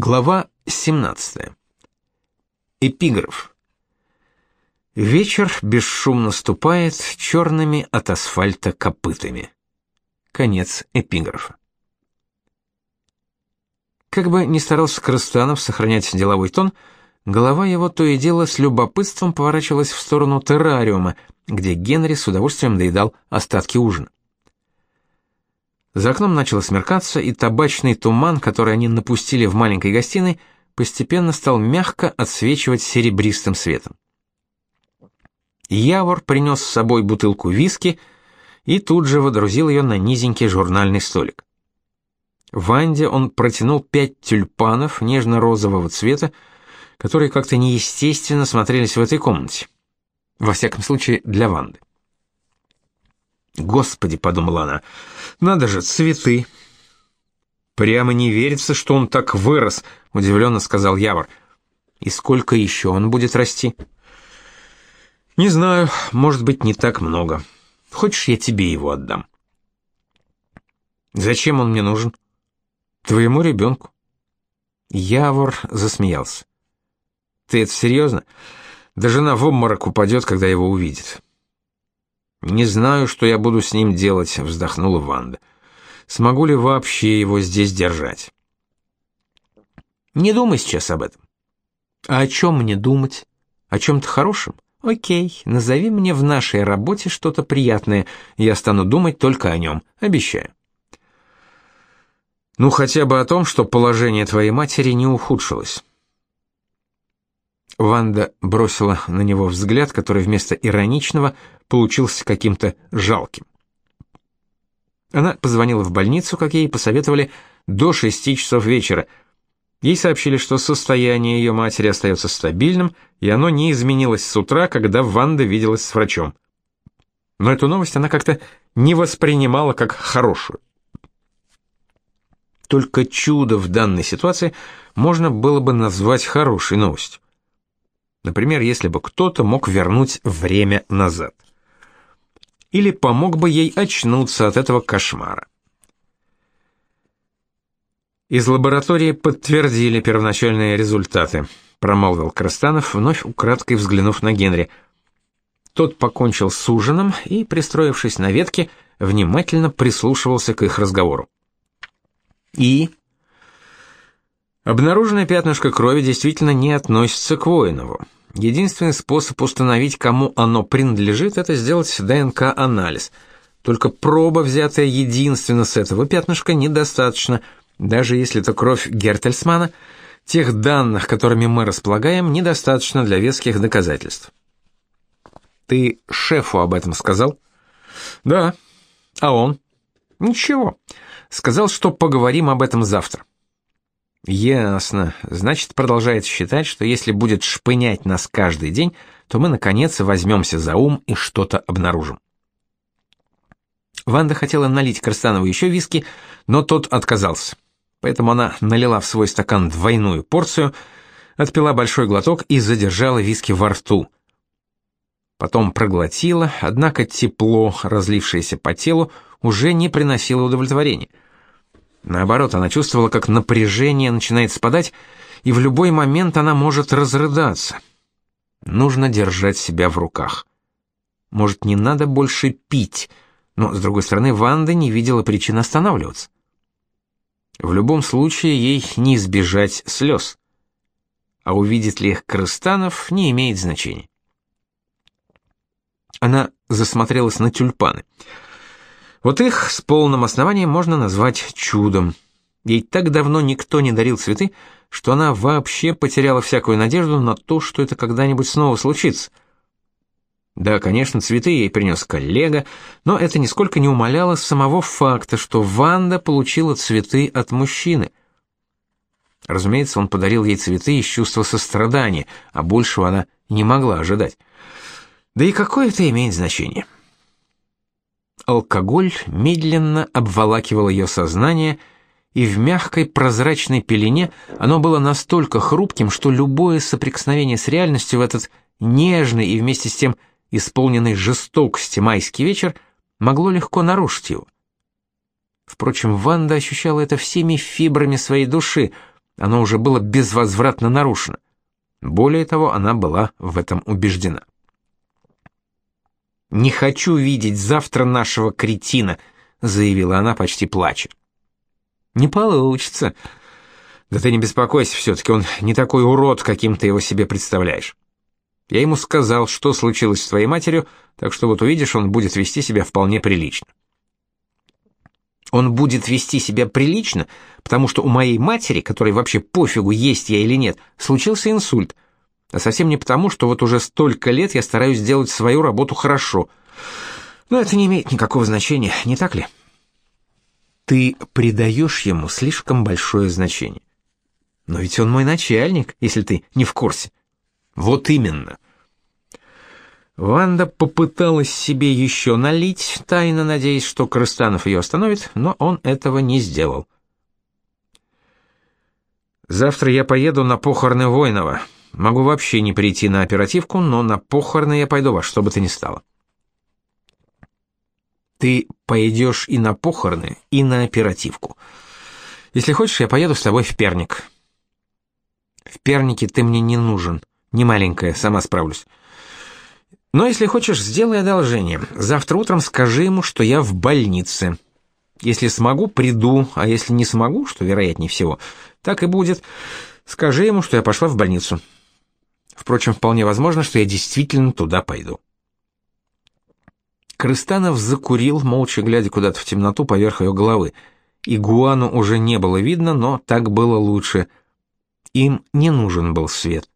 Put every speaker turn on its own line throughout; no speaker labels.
Глава 17. Эпиграф. Вечер бесшумно ступает черными от асфальта копытами. Конец эпиграфа. Как бы ни старался Крыстанов сохранять деловой тон, голова его то и дело с любопытством поворачивалась в сторону террариума, где Генри с удовольствием доедал остатки ужина. За окном начало смеркаться, и табачный туман, который они напустили в маленькой гостиной, постепенно стал мягко отсвечивать серебристым светом. Явор принес с собой бутылку виски и тут же водрузил ее на низенький журнальный столик. Ванде он протянул пять тюльпанов нежно-розового цвета, которые как-то неестественно смотрелись в этой комнате. Во всяком случае, для Ванды. «Господи», — подумала она, — «надо же, цветы». «Прямо не верится, что он так вырос», — удивленно сказал Явор. «И сколько еще он будет расти?» «Не знаю, может быть, не так много. Хочешь, я тебе его отдам?» «Зачем он мне нужен?» «Твоему ребенку». Явор засмеялся. «Ты это серьезно? Да жена в обморок упадет, когда его увидит». Не знаю, что я буду с ним делать, вздохнула Ванда. Смогу ли вообще его здесь держать? Не думай сейчас об этом. А о чем мне думать? О чем-то хорошем? Окей, назови мне в нашей работе что-то приятное, я стану думать только о нем, обещаю. Ну, хотя бы о том, что положение твоей матери не ухудшилось. Ванда бросила на него взгляд, который вместо ироничного получился каким-то жалким. Она позвонила в больницу, как ей посоветовали, до шести часов вечера. Ей сообщили, что состояние ее матери остается стабильным, и оно не изменилось с утра, когда Ванда виделась с врачом. Но эту новость она как-то не воспринимала как хорошую. Только чудо в данной ситуации можно было бы назвать хорошей новостью. Например, если бы кто-то мог вернуть время назад. Или помог бы ей очнуться от этого кошмара. Из лаборатории подтвердили первоначальные результаты, промолвил Крастанов, вновь украдкой взглянув на Генри. Тот покончил с ужином и, пристроившись на ветке, внимательно прислушивался к их разговору. И Обнаруженное пятнышко крови действительно не относится к Воинову. Единственный способ установить, кому оно принадлежит, это сделать ДНК-анализ. Только проба, взятая единственно с этого пятнышка, недостаточно, даже если это кровь Гертельсмана, тех данных, которыми мы располагаем, недостаточно для веских доказательств. Ты шефу об этом сказал? Да. А он? Ничего. Сказал, что поговорим об этом завтра. Ясно. Значит, продолжает считать, что если будет шпынять нас каждый день, то мы наконец возьмемся за ум и что-то обнаружим. Ванда хотела налить Крастанову еще виски, но тот отказался. Поэтому она налила в свой стакан двойную порцию, отпила большой глоток и задержала виски во рту. Потом проглотила, однако тепло, разлившееся по телу, уже не приносило удовлетворения. Наоборот, она чувствовала, как напряжение начинает спадать, и в любой момент она может разрыдаться. Нужно держать себя в руках. Может, не надо больше пить, но, с другой стороны, Ванда не видела причин останавливаться. В любом случае, ей не избежать слез. А увидит ли их Крыстанов, не имеет значения. Она засмотрелась на тюльпаны — вот их с полным основанием можно назвать чудом. Ей так давно никто не дарил цветы, что она вообще потеряла всякую надежду на то, что это когда-нибудь снова случится. Да, конечно, цветы ей принес коллега, но это нисколько не умаляло самого факта, что Ванда получила цветы от мужчины. Разумеется, он подарил ей цветы из чувства сострадания, а большего она не могла ожидать. Да и какое это имеет значение? — Алкоголь медленно обволакивал ее сознание, и в мягкой прозрачной пелене оно было настолько хрупким, что любое соприкосновение с реальностью в этот нежный и вместе с тем исполненный жестокости майский вечер могло легко нарушить его. Впрочем, Ванда ощущала это всеми фибрами своей души, оно уже было безвозвратно нарушено. Более того, она была в этом убеждена. «Не хочу видеть завтра нашего кретина», — заявила она, почти плача. «Не получится. Да ты не беспокойся, все-таки он не такой урод, каким ты его себе представляешь. Я ему сказал, что случилось с твоей матерью, так что вот увидишь, он будет вести себя вполне прилично». Он будет вести себя прилично, потому что у моей матери, которой вообще пофигу, есть я или нет, случился инсульт. А совсем не потому, что вот уже столько лет я стараюсь сделать свою работу хорошо. Но это не имеет никакого значения, не так ли? Ты придаешь ему слишком большое значение. Но ведь он мой начальник, если ты не в курсе. Вот именно. Ванда попыталась себе еще налить, тайно надеясь, что Крыстанов ее остановит, но он этого не сделал. Завтра я поеду на похороны Войнова. Могу вообще не прийти на оперативку, но на похороны я пойду во что бы то ни стало. Ты пойдешь и на похороны, и на оперативку. Если хочешь, я поеду с тобой в Перник. В Пернике ты мне не нужен. Не маленькая, сама справлюсь. Но если хочешь, сделай одолжение. Завтра утром скажи ему, что я в больнице. Если смогу, приду, а если не смогу, что вероятнее всего, так и будет, скажи ему, что я пошла в больницу. Впрочем, вполне возможно, что я действительно туда пойду. Крыстанов закурил, молча глядя куда-то в темноту поверх ее головы. Игуану уже не было видно, но так было лучше. Им не нужен был свет.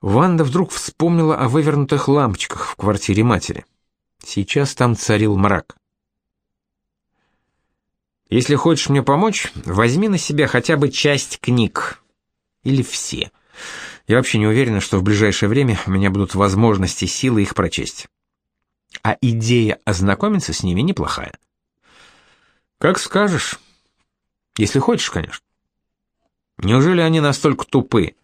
Ванда вдруг вспомнила о вывернутых лампочках в квартире матери. Сейчас там царил мрак. Если хочешь мне помочь, возьми на себя хотя бы часть книг. Или все. Я вообще не уверена, что в ближайшее время у меня будут возможности, силы их прочесть. А идея ознакомиться с ними неплохая. Как скажешь. Если хочешь, конечно. Неужели они настолько тупые?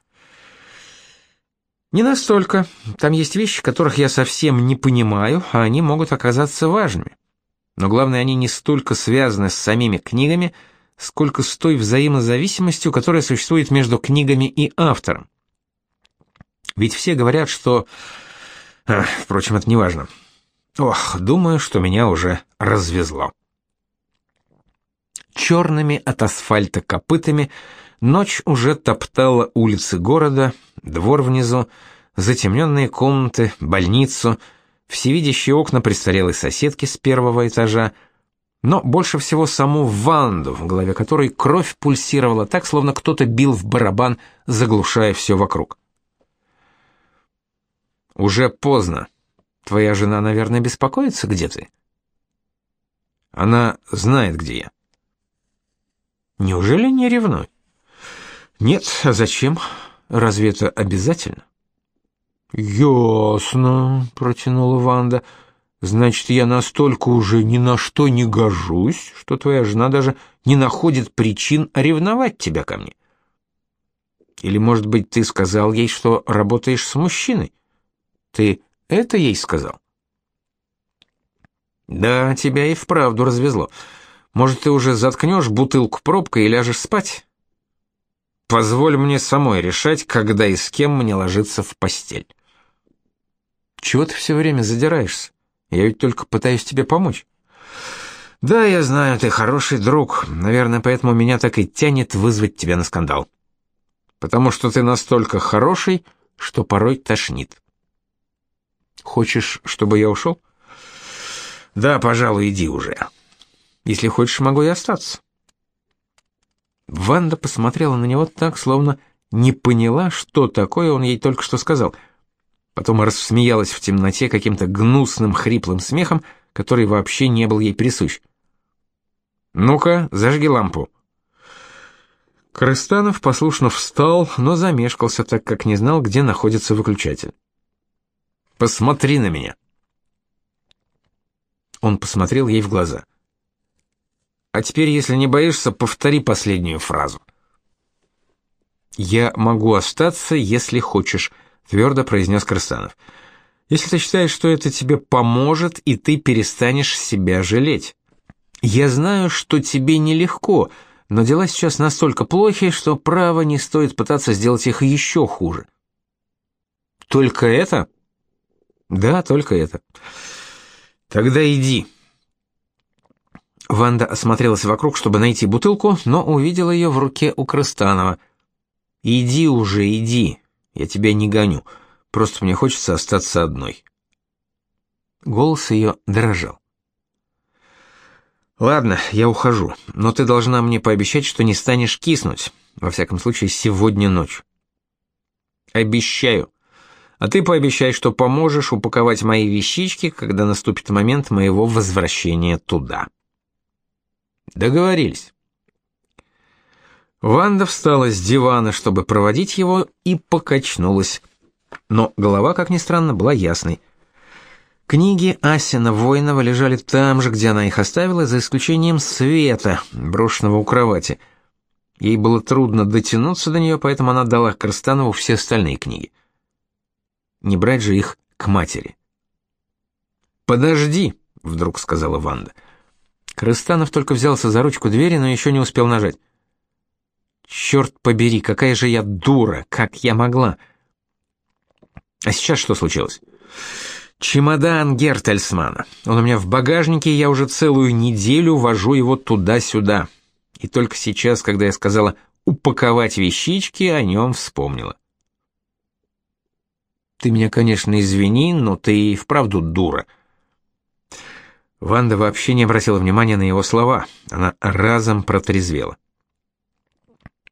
Не настолько. Там есть вещи, которых я совсем не понимаю, а они могут оказаться важными. Но главное, они не столько связаны с самими книгами, сколько с той взаимозависимостью, которая существует между книгами и автором. Ведь все говорят, что... А, впрочем, это не важно. Ох, думаю, что меня уже развезло. Черными от асфальта копытами Ночь уже топтала улицы города, двор внизу, затемненные комнаты, больницу, всевидящие окна престарелой соседки с первого этажа, но больше всего саму Ванду, в голове которой кровь пульсировала так, словно кто-то бил в барабан, заглушая все вокруг. «Уже поздно. Твоя жена, наверное, беспокоится, где ты?» «Она знает, где я». «Неужели не ревнуй?» Нет, а зачем? Разве это обязательно? Ясно, протянула Ванда. Значит, я настолько уже ни на что не гожусь, что твоя жена даже не находит причин ревновать тебя ко мне. Или, может быть, ты сказал ей, что работаешь с мужчиной? Ты это ей сказал? Да, тебя и вправду развезло. Может, ты уже заткнешь бутылку пробкой и ляжешь спать? Позволь мне самой решать, когда и с кем мне ложиться в постель. Чего ты все время задираешься? Я ведь только пытаюсь тебе помочь. Да, я знаю, ты хороший друг. Наверное, поэтому меня так и тянет вызвать тебя на скандал. Потому что ты настолько хороший, что порой тошнит. Хочешь, чтобы я ушел? Да, пожалуй, иди уже. Если хочешь, могу и остаться. Ванда посмотрела на него так, словно не поняла, что такое он ей только что сказал. Потом рассмеялась в темноте каким-то гнусным хриплым смехом, который вообще не был ей присущ. «Ну-ка, зажги лампу». Крыстанов послушно встал, но замешкался, так как не знал, где находится выключатель. «Посмотри на меня». Он посмотрел ей в глаза. А теперь, если не боишься, повтори последнюю фразу. Я могу остаться, если хочешь, твердо произнес Крысанов. Если ты считаешь, что это тебе поможет, и ты перестанешь себя жалеть. Я знаю, что тебе нелегко, но дела сейчас настолько плохи, что право не стоит пытаться сделать их еще хуже. Только это? Да, только это. Тогда иди. Ванда осмотрелась вокруг, чтобы найти бутылку, но увидела ее в руке у Крыстанова. Иди уже, иди. Я тебя не гоню. Просто мне хочется остаться одной. Голос ее дрожал. Ладно, я ухожу, но ты должна мне пообещать, что не станешь киснуть. Во всяком случае, сегодня ночью. Обещаю. А ты пообещай, что поможешь упаковать мои вещички, когда наступит момент моего возвращения туда. Договорились. Ванда встала с дивана, чтобы проводить его, и покачнулась. Но голова, как ни странно, была ясной. Книги Асина Воинова лежали там же, где она их оставила, за исключением света, брошенного у кровати. Ей было трудно дотянуться до нее, поэтому она дала Крстанову все остальные книги. Не брать же их к матери. «Подожди», — вдруг сказала Ванда. Крыстанов только взялся за ручку двери, но еще не успел нажать. «Черт побери, какая же я дура! Как я могла!» «А сейчас что случилось?» Чемодан Гертельсмана. Он у меня в багажнике, я уже целую неделю вожу его туда-сюда. И только сейчас, когда я сказала упаковать вещички, о нем вспомнила. Ты меня, конечно, извини, но ты и вправду дура. Ванда вообще не обратила внимания на его слова. Она разом протрезвела.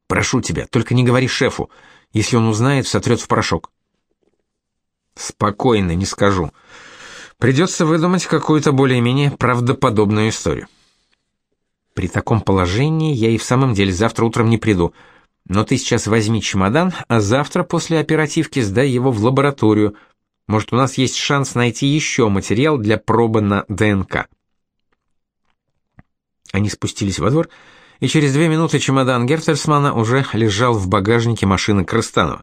Прошу тебя, только не говори шефу. Если он узнает, сотрет в порошок. Спокойно, не скажу. Придется выдумать какую-то более-менее правдоподобную историю. При таком положении я и в самом деле завтра утром не приду. Но ты сейчас возьми чемодан, а завтра после оперативки сдай его в лабораторию. Может, у нас есть шанс найти еще материал для пробы на ДНК. Они спустились во двор, и через две минуты чемодан Гертельсмана уже лежал в багажнике машины Крыстанова.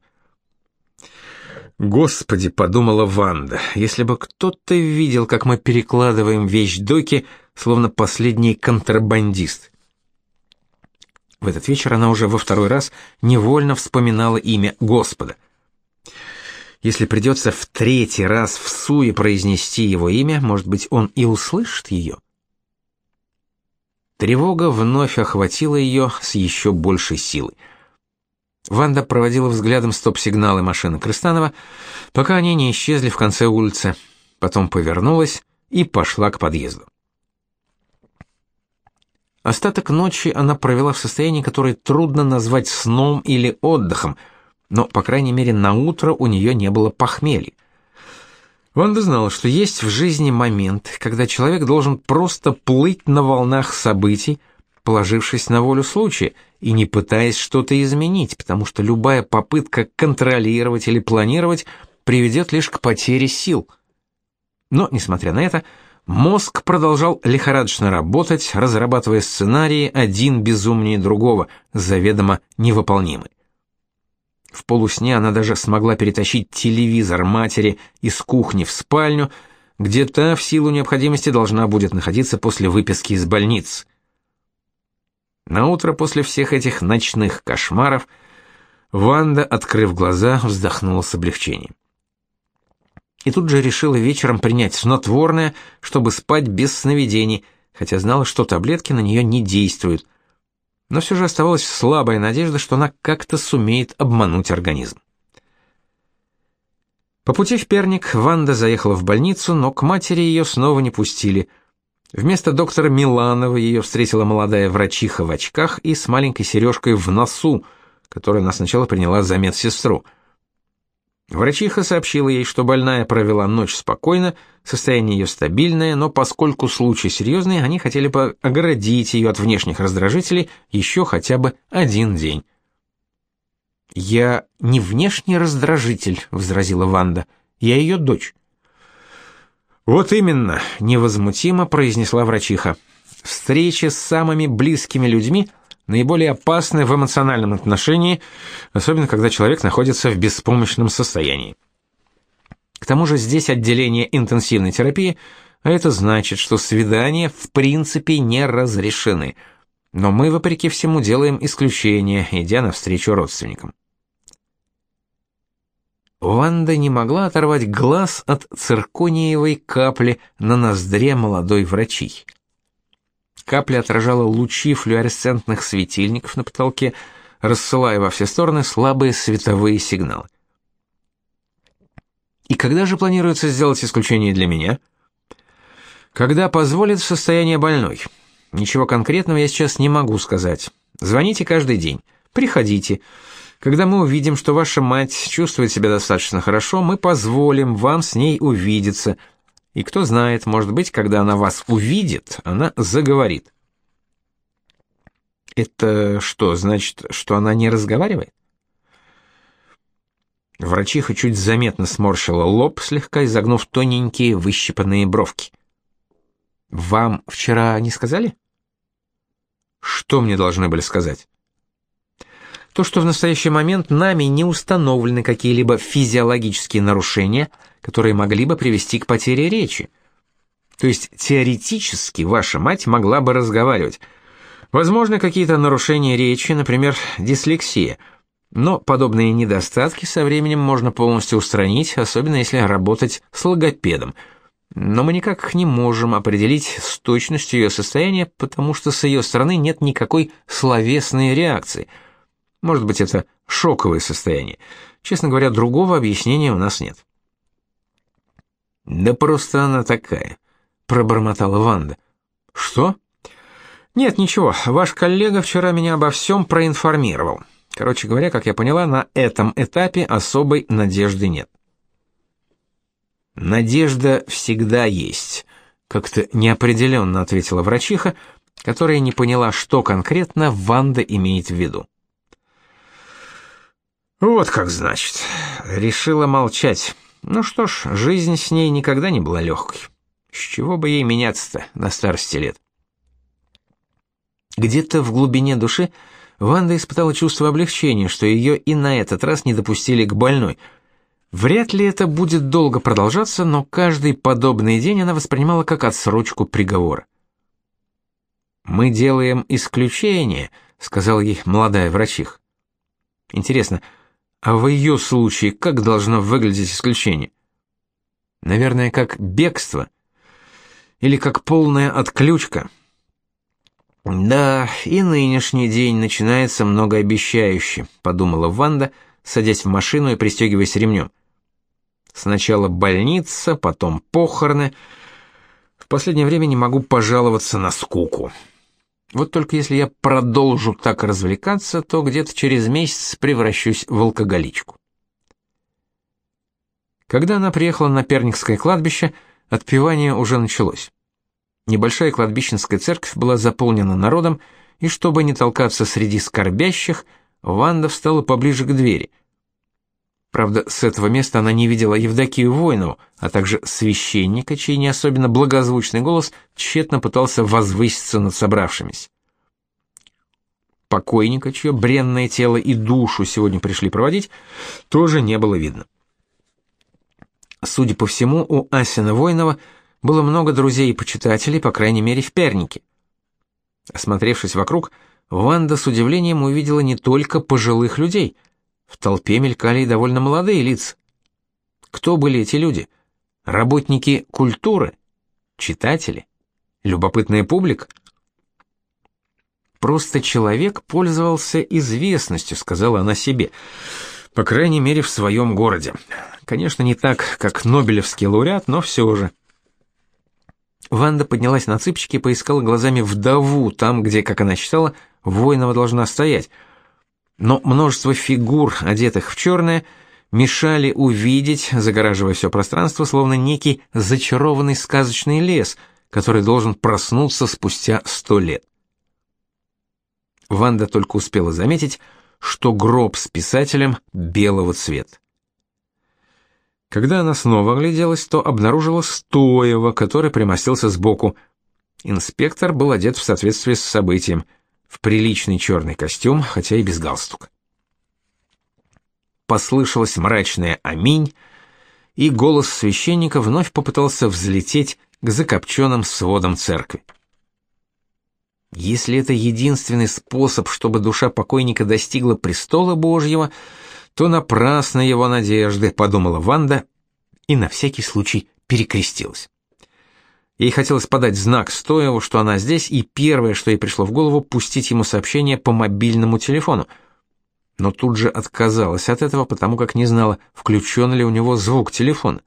Господи, подумала Ванда, если бы кто-то видел, как мы перекладываем вещдоки, словно последний контрабандист. В этот вечер она уже во второй раз невольно вспоминала имя Господа. Если придется в третий раз в суе произнести его имя, может быть, он и услышит ее. Тревога вновь охватила ее с еще большей силой. Ванда проводила взглядом стоп-сигналы машины Крыстанова, пока они не исчезли в конце улицы. Потом повернулась и пошла к подъезду. Остаток ночи она провела в состоянии, которое трудно назвать сном или отдыхом, но, по крайней мере, на утро у нее не было похмелья. Ванда знала, что есть в жизни момент, когда человек должен просто плыть на волнах событий, положившись на волю случая и не пытаясь что-то изменить, потому что любая попытка контролировать или планировать приведет лишь к потере сил. Но, несмотря на это, мозг продолжал лихорадочно работать, разрабатывая сценарии один безумнее другого, заведомо невыполнимый. В полусне она даже смогла перетащить телевизор матери из кухни в спальню, где та в силу необходимости должна будет находиться после выписки из больницы. На утро после всех этих ночных кошмаров Ванда, открыв глаза, вздохнула с облегчением. И тут же решила вечером принять снотворное, чтобы спать без сновидений, хотя знала, что таблетки на нее не действуют. Но все же оставалась слабая надежда, что она как-то сумеет обмануть организм. По пути в Перник Ванда заехала в больницу, но к матери ее снова не пустили – Вместо доктора Миланова ее встретила молодая врачиха в очках и с маленькой сережкой в носу, которую она сначала приняла за медсестру. Врачиха сообщила ей, что больная провела ночь спокойно, состояние ее стабильное, но поскольку случай серьезный, они хотели бы оградить ее от внешних раздражителей еще хотя бы один день. «Я не внешний раздражитель», — возразила Ванда, — «я ее дочь». Вот именно, невозмутимо произнесла врачиха. Встречи с самыми близкими людьми наиболее опасны в эмоциональном отношении, особенно когда человек находится в беспомощном состоянии. К тому же здесь отделение интенсивной терапии, а это значит, что свидания в принципе не разрешены. Но мы, вопреки всему, делаем исключение, идя навстречу родственникам. Ванда не могла оторвать глаз от циркониевой капли на ноздре молодой врачи. Капля отражала лучи флуоресцентных светильников на потолке, рассылая во все стороны слабые световые сигналы. И когда же планируется сделать исключение для меня? Когда позволит состояние больной. Ничего конкретного я сейчас не могу сказать. Звоните каждый день. Приходите. Когда мы увидим, что ваша мать чувствует себя достаточно хорошо, мы позволим вам с ней увидеться. И кто знает, может быть, когда она вас увидит, она заговорит. Это что, значит, что она не разговаривает? Врачиха чуть заметно сморщила лоб, слегка изогнув тоненькие выщипанные бровки. Вам вчера не сказали? Что мне должны были сказать? То, что в настоящий момент нами не установлены какие-либо физиологические нарушения, которые могли бы привести к потере речи. То есть теоретически ваша мать могла бы разговаривать. Возможно, какие-то нарушения речи, например, дислексия – но подобные недостатки со временем можно полностью устранить, особенно если работать с логопедом. Но мы никак не можем определить с точностью ее состояние, потому что с ее стороны нет никакой словесной реакции. Может быть, это шоковое состояние. Честно говоря, другого объяснения у нас нет. Да просто она такая, пробормотала Ванда. Что? Нет, ничего. Ваш коллега вчера меня обо всем проинформировал. Короче говоря, как я поняла, на этом этапе особой надежды нет. Надежда всегда есть, как-то неопределенно ответила врачиха, которая не поняла, что конкретно Ванда имеет в виду. Вот как значит. Решила молчать. Ну что ж, жизнь с ней никогда не была легкой. С чего бы ей меняться-то на старости лет? Где-то в глубине души Ванда испытала чувство облегчения, что ее и на этот раз не допустили к больной. Вряд ли это будет долго продолжаться, но каждый подобный день она воспринимала как отсрочку приговора. «Мы делаем исключение», — сказал ей молодая врачиха. «Интересно, а в ее случае как должно выглядеть исключение?» «Наверное, как бегство или как полная отключка». Да, и нынешний день начинается многообещающе, подумала Ванда, садясь в машину и пристегиваясь ремнем. Сначала больница, потом похороны. В последнее время не могу пожаловаться на скуку. Вот только если я продолжу так развлекаться, то где-то через месяц превращусь в алкоголичку. Когда она приехала на Перникское кладбище, отпевание уже началось. Небольшая кладбищенская церковь была заполнена народом, и чтобы не толкаться среди скорбящих, Ванда встала поближе к двери. Правда, с этого места она не видела Евдокию Войнову, а также священника, чей не особенно благозвучный голос тщетно пытался возвыситься над собравшимися. Покойника, чье бренное тело и душу сегодня пришли проводить, тоже не было видно. Судя по всему, у Асина Войнова было много друзей и почитателей, по крайней мере, в Пернике. Осмотревшись вокруг, Ванда с удивлением увидела не только пожилых людей. В толпе мелькали и довольно молодые лица. Кто были эти люди? Работники культуры? Читатели? Любопытная публика? Просто человек пользовался известностью, сказала она себе. По крайней мере, в своем городе. Конечно, не так, как Нобелевский лауреат, но все же. Ванда поднялась на цыпочки и поискала глазами вдову, там, где, как она считала, воинова должна стоять. Но множество фигур, одетых в черное, мешали увидеть, загораживая все пространство, словно некий зачарованный сказочный лес, который должен проснуться спустя сто лет. Ванда только успела заметить, что гроб с писателем белого цвета. Когда она снова огляделась, то обнаружила Стоева, который примостился сбоку. Инспектор был одет в соответствии с событием, в приличный черный костюм, хотя и без галстука. Послышалось мрачное «Аминь», и голос священника вновь попытался взлететь к закопченным сводам церкви. Если это единственный способ, чтобы душа покойника достигла престола Божьего, то напрасно его надежды, подумала Ванда и на всякий случай перекрестилась. Ей хотелось подать знак Стоеву, что она здесь, и первое, что ей пришло в голову, пустить ему сообщение по мобильному телефону. Но тут же отказалась от этого, потому как не знала, включен ли у него звук телефона.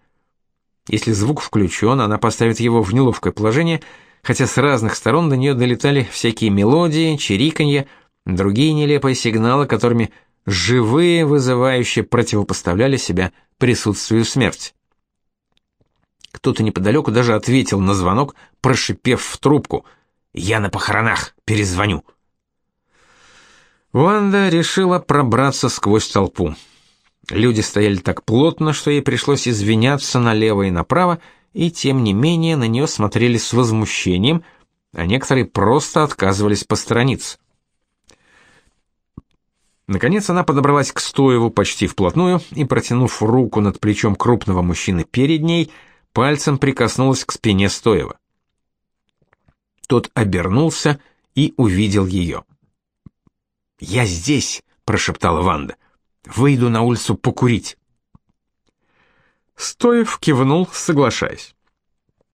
Если звук включен, она поставит его в неловкое положение, хотя с разных сторон до нее долетали всякие мелодии, чириканье, другие нелепые сигналы, которыми живые вызывающие противопоставляли себя присутствию смерти. Кто-то неподалеку даже ответил на звонок, прошипев в трубку «Я на похоронах, перезвоню». Ванда решила пробраться сквозь толпу. Люди стояли так плотно, что ей пришлось извиняться налево и направо, и тем не менее на нее смотрели с возмущением, а некоторые просто отказывались посторониться. Наконец она подобралась к Стоеву почти вплотную и, протянув руку над плечом крупного мужчины перед ней, пальцем прикоснулась к спине Стоева. Тот обернулся и увидел ее. «Я здесь», — прошептала Ванда. «Выйду на улицу покурить». Стоев кивнул, соглашаясь.